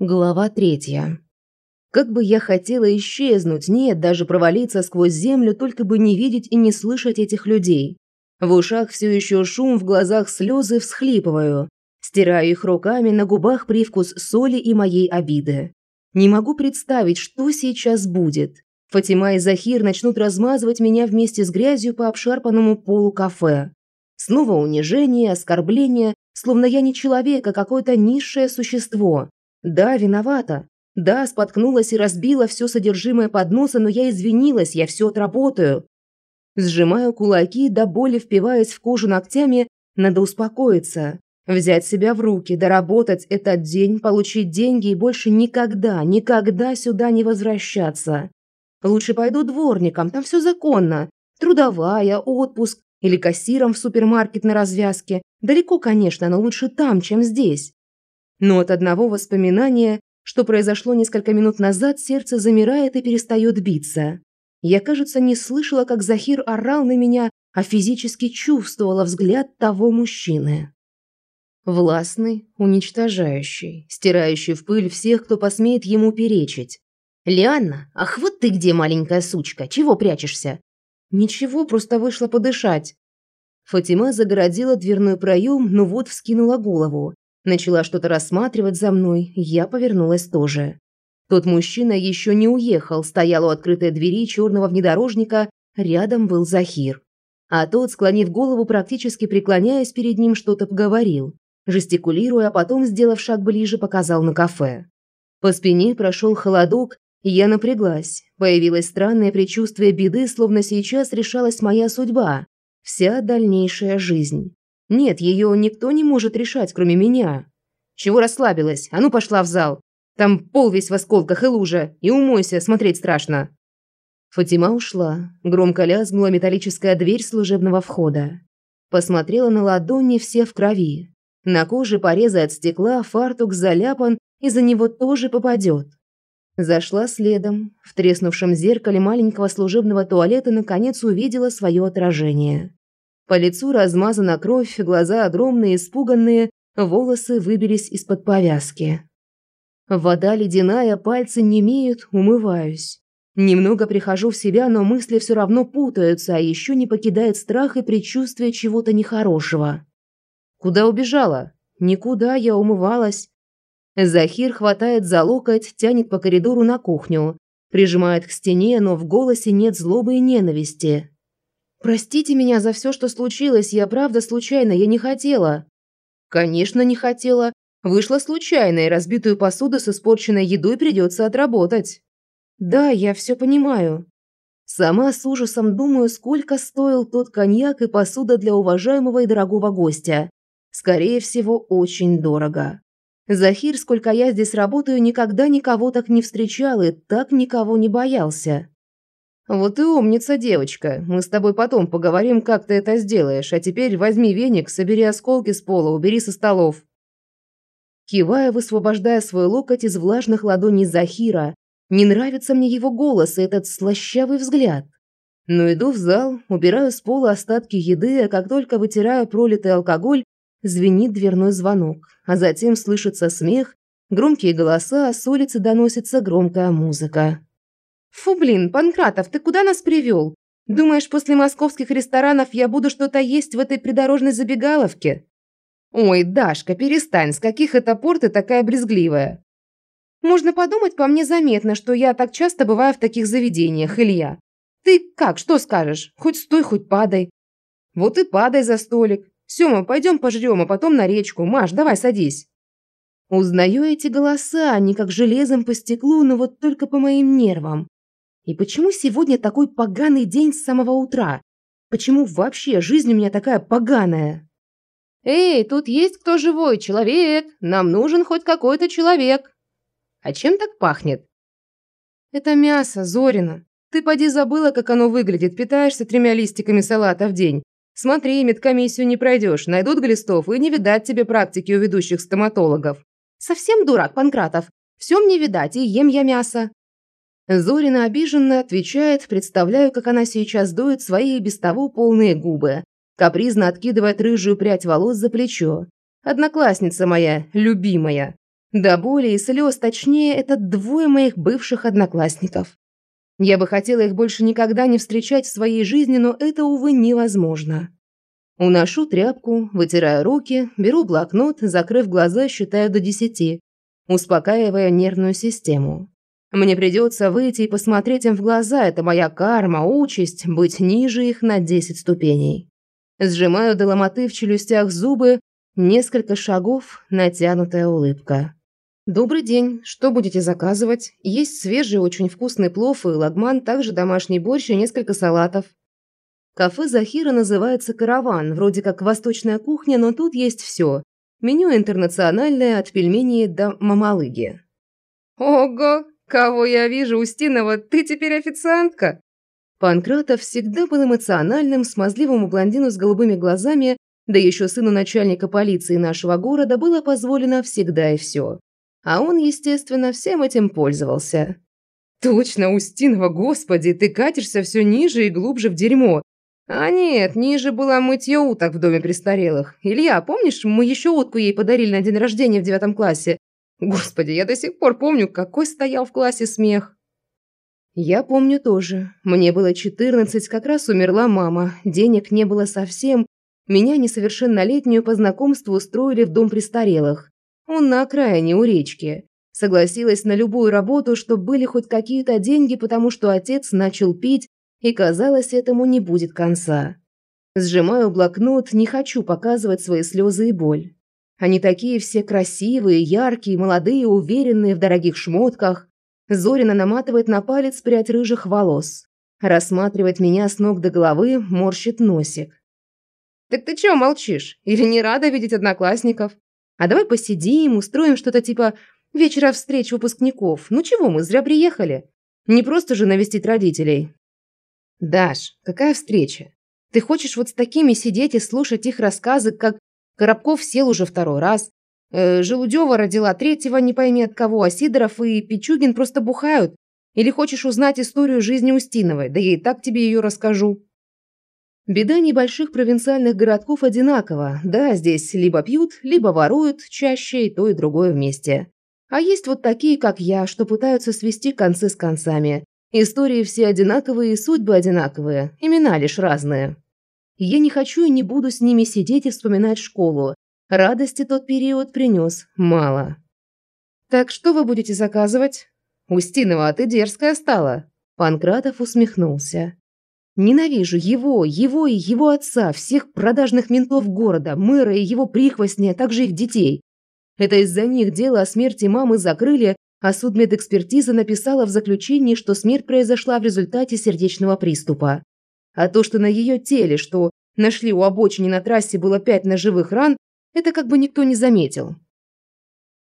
Глава третья. Как бы я хотела исчезнуть, нет, даже провалиться сквозь землю, только бы не видеть и не слышать этих людей. В ушах все еще шум, в глазах слезы, всхлипываю. Стираю их руками, на губах привкус соли и моей обиды. Не могу представить, что сейчас будет. Фатима и Захир начнут размазывать меня вместе с грязью по обшарпанному полу кафе. Снова унижение, оскорбление, словно я не человек, а какое-то низшее существо. Да, виновата. Да, споткнулась и разбила все содержимое подноса, но я извинилась, я все отработаю. Сжимаю кулаки, до боли впиваясь в кожу ногтями, надо успокоиться. Взять себя в руки, доработать этот день, получить деньги и больше никогда, никогда сюда не возвращаться. Лучше пойду дворником, там все законно. Трудовая, отпуск или кассиром в супермаркет на развязке. Далеко, конечно, но лучше там, чем здесь. Но от одного воспоминания, что произошло несколько минут назад, сердце замирает и перестает биться. Я, кажется, не слышала, как Захир орал на меня, а физически чувствовала взгляд того мужчины. Властный, уничтожающий, стирающий в пыль всех, кто посмеет ему перечить. «Лианна, ах вот ты где, маленькая сучка, чего прячешься?» «Ничего, просто вышла подышать». Фатима загородила дверной проем, но вот вскинула голову. Начала что-то рассматривать за мной, я повернулась тоже. Тот мужчина еще не уехал, стоял у открытой двери черного внедорожника, рядом был Захир. А тот, склонив голову, практически преклоняясь перед ним, что-то поговорил. Жестикулируя, а потом, сделав шаг ближе, показал на кафе. По спине прошел холодок, и я напряглась. Появилось странное предчувствие беды, словно сейчас решалась моя судьба. Вся дальнейшая жизнь. Нет, ее никто не может решать, кроме меня. Чего расслабилась? А ну пошла в зал. Там пол весь в осколках и лужа. И умойся, смотреть страшно. Фатима ушла. Громко лязгнула металлическая дверь служебного входа. Посмотрела на ладони, все в крови. На коже порезы от стекла, фартук заляпан, и за него тоже попадет. Зашла следом. В треснувшем зеркале маленького служебного туалета наконец увидела свое отражение. По лицу размазана кровь, глаза огромные, испуганные, волосы выбились из-под повязки. Вода ледяная, пальцы не имеют, умываюсь. Немного прихожу в себя, но мысли все равно путаются, а еще не покидает страх и предчувствие чего-то нехорошего. Куда убежала? Никуда, я умывалась. Захир хватает за локоть, тянет по коридору на кухню. Прижимает к стене, но в голосе нет злобы и ненависти. Простите меня за все, что случилось, я правда случайно, я не хотела. Конечно, не хотела. Вышла случайно, и разбитую посуду с испорченной едой придется отработать. Да, я все понимаю. Сама с ужасом думаю, сколько стоил тот коньяк и посуда для уважаемого и дорогого гостя. Скорее всего, очень дорого. Захир, сколько я здесь работаю, никогда никого так не встречал и так никого не боялся. «Вот и умница, девочка. Мы с тобой потом поговорим, как ты это сделаешь. А теперь возьми веник, собери осколки с пола, убери со столов». Кивая, высвобождая свой локоть из влажных ладоней Захира. Не нравится мне его голос и этот слащавый взгляд. Но иду в зал, убираю с пола остатки еды, а как только вытираю пролитый алкоголь, звенит дверной звонок, а затем слышится смех, громкие голоса, а с улицы доносится громкая музыка. «Фу, блин, Панкратов, ты куда нас привел? Думаешь, после московских ресторанов я буду что-то есть в этой придорожной забегаловке?» «Ой, Дашка, перестань, с каких это пор ты такая брезгливая?» «Можно подумать, по мне заметно, что я так часто бываю в таких заведениях, Илья. Ты как, что скажешь? Хоть стой, хоть падай». «Вот и падай за столик. Сёма, пойдем пожрем, а потом на речку. Маш, давай садись». Узнаю эти голоса, они как железом по стеклу, но вот только по моим нервам. И почему сегодня такой поганый день с самого утра? Почему вообще жизнь у меня такая поганая? Эй, тут есть кто живой? Человек! Нам нужен хоть какой-то человек. А чем так пахнет? Это мясо, Зорина. Ты поди забыла, как оно выглядит, питаешься тремя листиками салата в день. Смотри, медкомиссию не пройдешь, найдут глистов, и не видать тебе практики у ведущих стоматологов. Совсем дурак, Панкратов. Все мне видать, и ем я мясо. Зорина обиженно отвечает, представляю, как она сейчас дует свои без того полные губы, капризно откидывает рыжую прядь волос за плечо. Одноклассница моя, любимая. До боли и слез, точнее, это двое моих бывших одноклассников. Я бы хотела их больше никогда не встречать в своей жизни, но это, увы, невозможно. Уношу тряпку, вытираю руки, беру блокнот, закрыв глаза, считаю до десяти, успокаивая нервную систему. Мне придется выйти и посмотреть им в глаза, это моя карма, участь, быть ниже их на десять ступеней. Сжимаю до ломоты в челюстях зубы, несколько шагов, натянутая улыбка. «Добрый день. Что будете заказывать? Есть свежий, очень вкусный плов и лагман, также домашний борщ и несколько салатов». Кафе Захира называется «Караван», вроде как восточная кухня, но тут есть все. Меню интернациональное, от пельменей до мамалыги. «Ого! Кого я вижу, Устинова, ты теперь официантка?» Панкратов всегда был эмоциональным, смазливому блондину с голубыми глазами, да еще сыну начальника полиции нашего города было позволено всегда и все. А он, естественно, всем этим пользовался. «Точно, Устинова, господи, ты катишься все ниже и глубже в дерьмо. А нет, ниже было мытье уток в доме престарелых. Илья, помнишь, мы еще утку ей подарили на день рождения в девятом классе? Господи, я до сих пор помню, какой стоял в классе смех». Я помню тоже. Мне было 14, как раз умерла мама. Денег не было совсем. Меня, несовершеннолетнюю, по знакомству устроили в дом престарелых. Он на окраине у речки. Согласилась на любую работу, чтобы были хоть какие-то деньги, потому что отец начал пить, и казалось, этому не будет конца. Сжимаю блокнот, не хочу показывать свои слезы и боль. Они такие все красивые, яркие, молодые, уверенные в дорогих шмотках. Зорина наматывает на палец прядь рыжих волос. Рассматривает меня с ног до головы, морщит носик. «Так ты чё молчишь? Или не рада видеть одноклассников? А давай посидим, устроим что-то типа вечера встреч выпускников. Ну чего мы, зря приехали. Не просто же навестить родителей. Даш, какая встреча? Ты хочешь вот с такими сидеть и слушать их рассказы, как Коробков сел уже второй раз, э, Желудева родила третьего, не пойми от кого, а Сидоров и Пичугин просто бухают? Или хочешь узнать историю жизни Устиновой? Да я и так тебе ее расскажу. Беда небольших провинциальных городков одинакова. Да, здесь либо пьют, либо воруют, чаще и то, и другое вместе. А есть вот такие, как я, что пытаются свести концы с концами. Истории все одинаковые, судьбы одинаковые, имена лишь разные. Я не хочу и не буду с ними сидеть и вспоминать школу. Радости тот период принес мало. «Так что вы будете заказывать?» «Устинова, а ты дерзкая стала!» Панкратов усмехнулся. Ненавижу его, его и его отца, всех продажных ментов города, мэра и его прихвостня, а также их детей. Это из-за них дело о смерти мамы закрыли, а судмедэкспертиза написала в заключении, что смерть произошла в результате сердечного приступа. А то, что на ее теле, что нашли у обочины на трассе было пять ножевых ран, это как бы никто не заметил.